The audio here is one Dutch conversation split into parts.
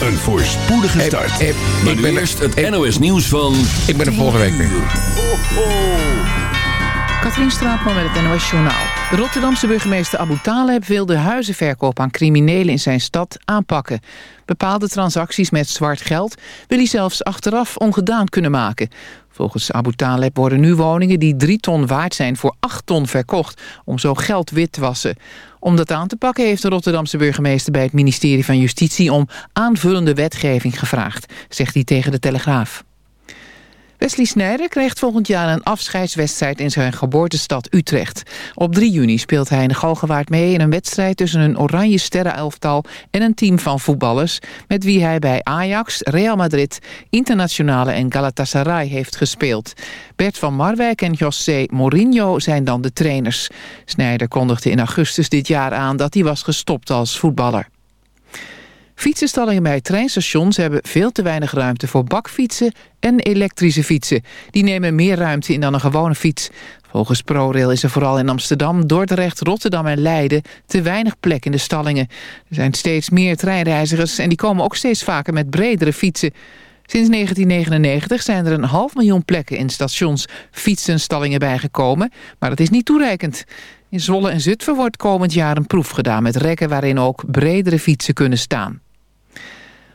een voorspoedige start. Maar ik ben eerst het NOS nieuws van... Ik ben er volgende week weer. Katrien Straatman met het NOS Journaal. De Rotterdamse burgemeester Abu Taleb wil de huizenverkoop aan criminelen in zijn stad aanpakken. Bepaalde transacties met zwart geld wil hij zelfs achteraf ongedaan kunnen maken. Volgens Abu Taleb worden nu woningen die 3 ton waard zijn voor 8 ton verkocht... om zo geld wit te wassen. Om dat aan te pakken heeft de Rotterdamse burgemeester bij het ministerie van Justitie... om aanvullende wetgeving gevraagd, zegt hij tegen de Telegraaf. Wesley Sneijder krijgt volgend jaar een afscheidswedstrijd in zijn geboortestad Utrecht. Op 3 juni speelt hij in de Galgenwaard mee in een wedstrijd tussen een oranje sterrenelftal en een team van voetballers, met wie hij bij Ajax, Real Madrid, Internationale en Galatasaray heeft gespeeld. Bert van Marwijk en José Mourinho zijn dan de trainers. Sneijder kondigde in augustus dit jaar aan dat hij was gestopt als voetballer. Fietsenstallingen bij treinstations hebben veel te weinig ruimte voor bakfietsen en elektrische fietsen. Die nemen meer ruimte in dan een gewone fiets. Volgens ProRail is er vooral in Amsterdam, Dordrecht, Rotterdam en Leiden te weinig plek in de stallingen. Er zijn steeds meer treinreizigers en die komen ook steeds vaker met bredere fietsen. Sinds 1999 zijn er een half miljoen plekken in stations fietsenstallingen bijgekomen, maar dat is niet toereikend. In Zwolle en Zutphen wordt komend jaar een proef gedaan met rekken waarin ook bredere fietsen kunnen staan.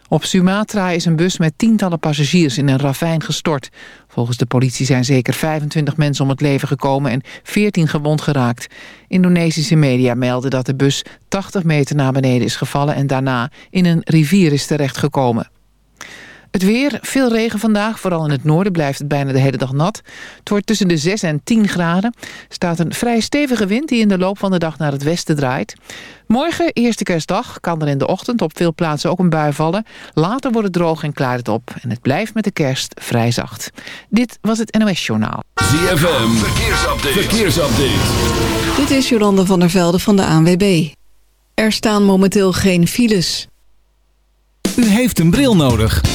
Op Sumatra is een bus met tientallen passagiers in een ravijn gestort. Volgens de politie zijn zeker 25 mensen om het leven gekomen en 14 gewond geraakt. Indonesische media melden dat de bus 80 meter naar beneden is gevallen... en daarna in een rivier is terechtgekomen. Het weer, veel regen vandaag. Vooral in het noorden blijft het bijna de hele dag nat. Het wordt tussen de 6 en 10 graden. Er staat een vrij stevige wind die in de loop van de dag naar het westen draait. Morgen, eerste kerstdag, kan er in de ochtend op veel plaatsen ook een bui vallen. Later wordt het droog en klaart het op. En het blijft met de kerst vrij zacht. Dit was het NOS Journaal. ZFM, verkeersupdate. verkeersupdate. Dit is Jolande van der Velde van de ANWB. Er staan momenteel geen files. U heeft een bril nodig.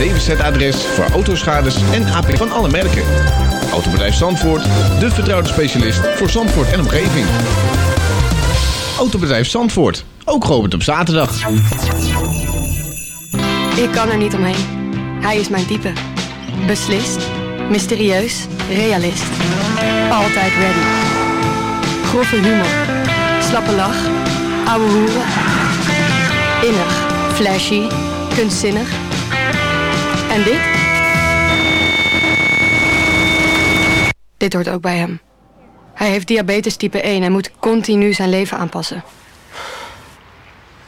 DWZ-adres voor autoschades en AP van alle merken. Autobedrijf Zandvoort, de vertrouwde specialist voor Zandvoort en omgeving. Autobedrijf Zandvoort, ook geopend op zaterdag. Ik kan er niet omheen. Hij is mijn type. Beslist, mysterieus, realist. Altijd ready. Grove humor, slappe lach, ouwe hoeren. Innig, flashy, kunstzinnig. En dit? Dit hoort ook bij hem. Hij heeft diabetes type 1 en moet continu zijn leven aanpassen.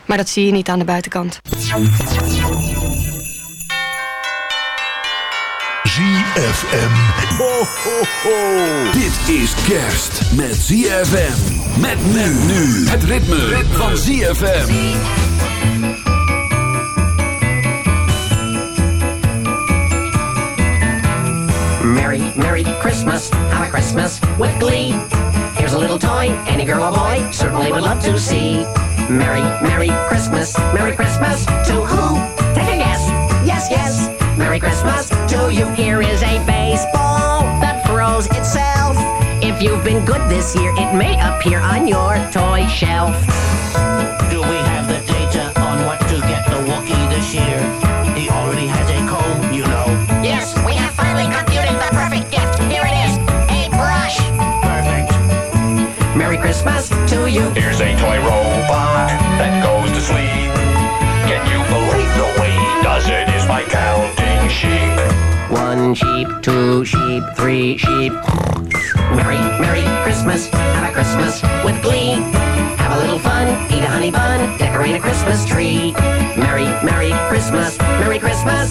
Maar dat zie je niet aan de buitenkant. ZFM. Ho, ho, ho. Dit is kerst met ZFM. Met men nu. Het ritme, ritme. van ZFM. Merry, Merry Christmas. Have a Christmas with glee. Here's a little toy any girl or boy certainly would love to see. Merry, Merry Christmas. Merry Christmas to who? Take a guess. Yes, yes. Merry Christmas to you. Here is a baseball that throws itself. If you've been good this year, it may appear on your toy shelf. Do we have the data on what to get the Wookiee this year? One sheep, two sheep, three sheep. Merry, Merry Christmas, have a Christmas with glee. Have a little fun, eat a honey bun, decorate a Christmas tree. Merry, Merry Christmas, Merry Christmas.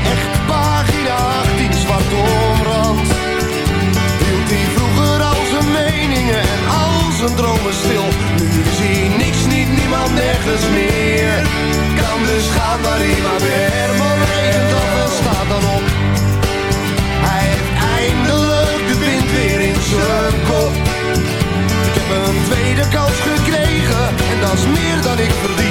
zijn dromen stil. Nu is hij niks, niet niemand, nergens meer. Kan dus gaan waar hij maar weer. Herman regent af en staat dan op. Hij heeft eindelijk de wind weer in zijn kop. Ik heb een tweede kans gekregen en dat is meer dan ik verdien.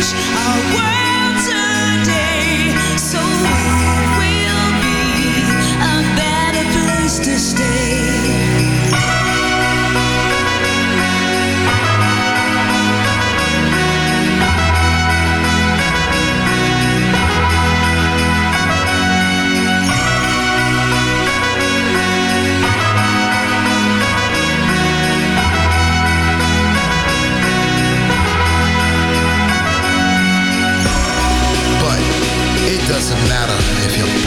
change our world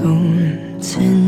冬天。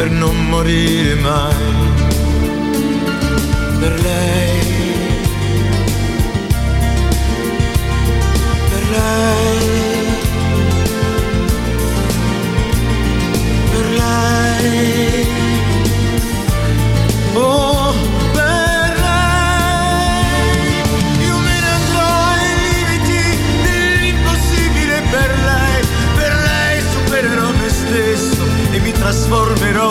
per non morire mai, per lei,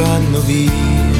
vanno via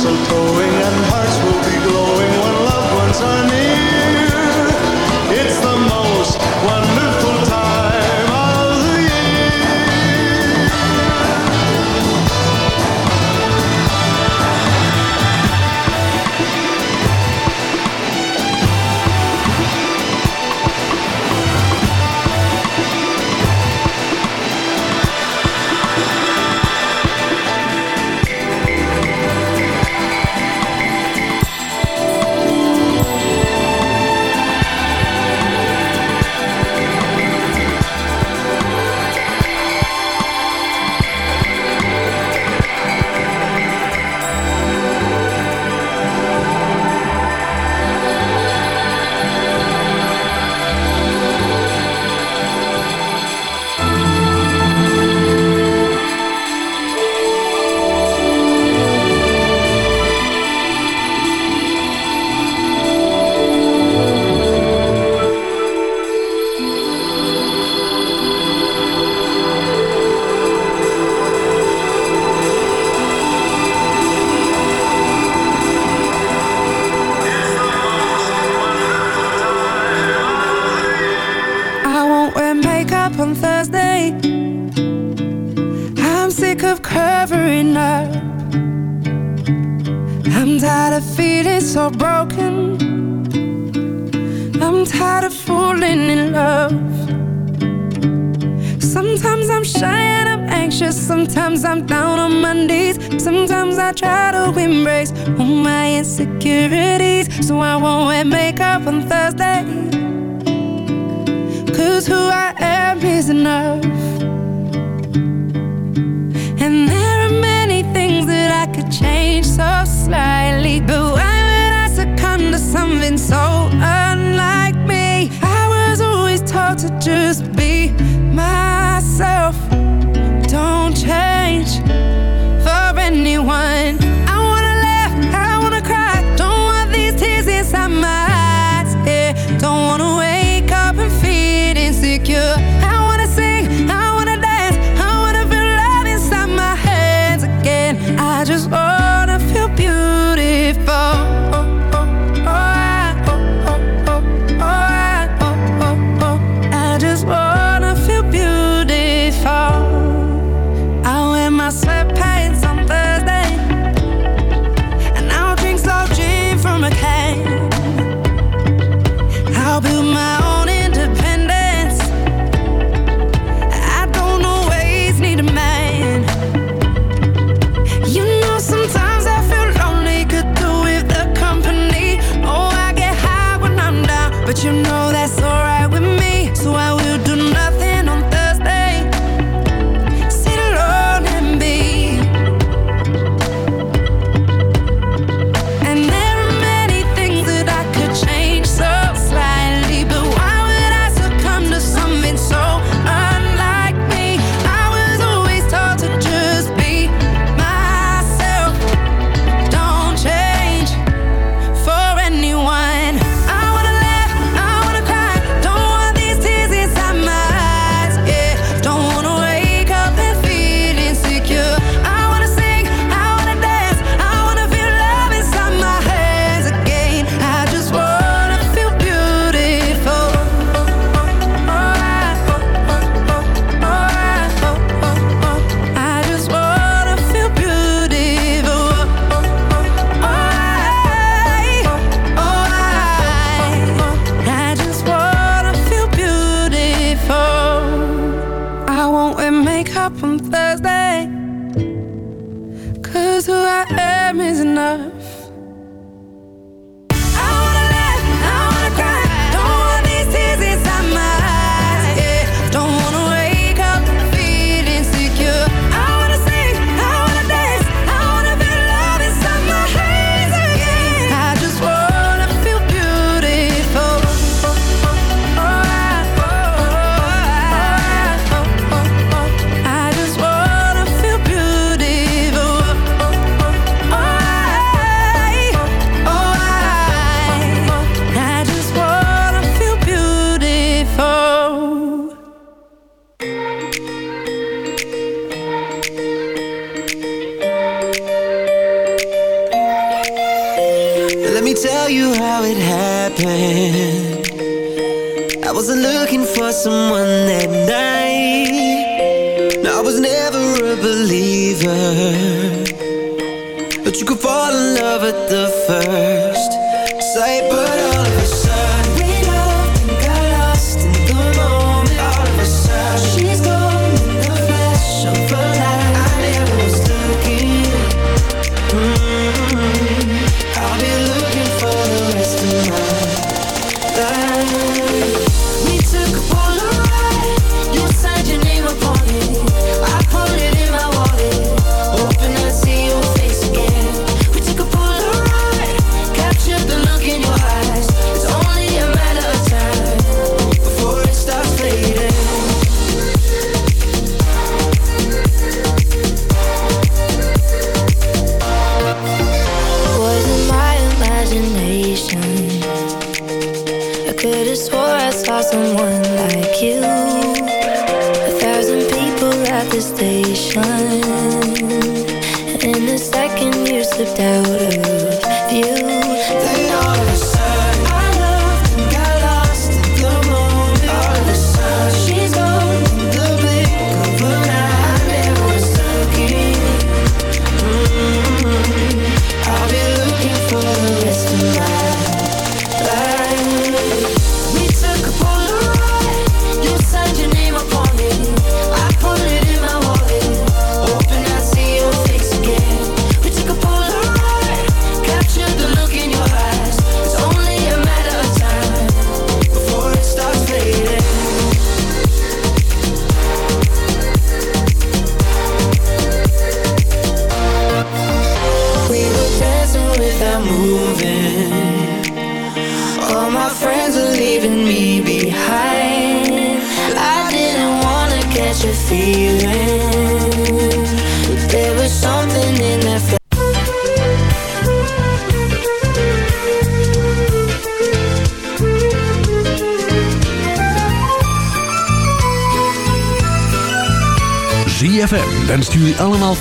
mistletoeing and hearts will be glowing when loved ones are near. choose who I am is enough. And there are many things that I could change so slightly. But why would I succumb to something so unlike me? I was always taught to just be myself.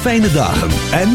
Fijne dagen. en...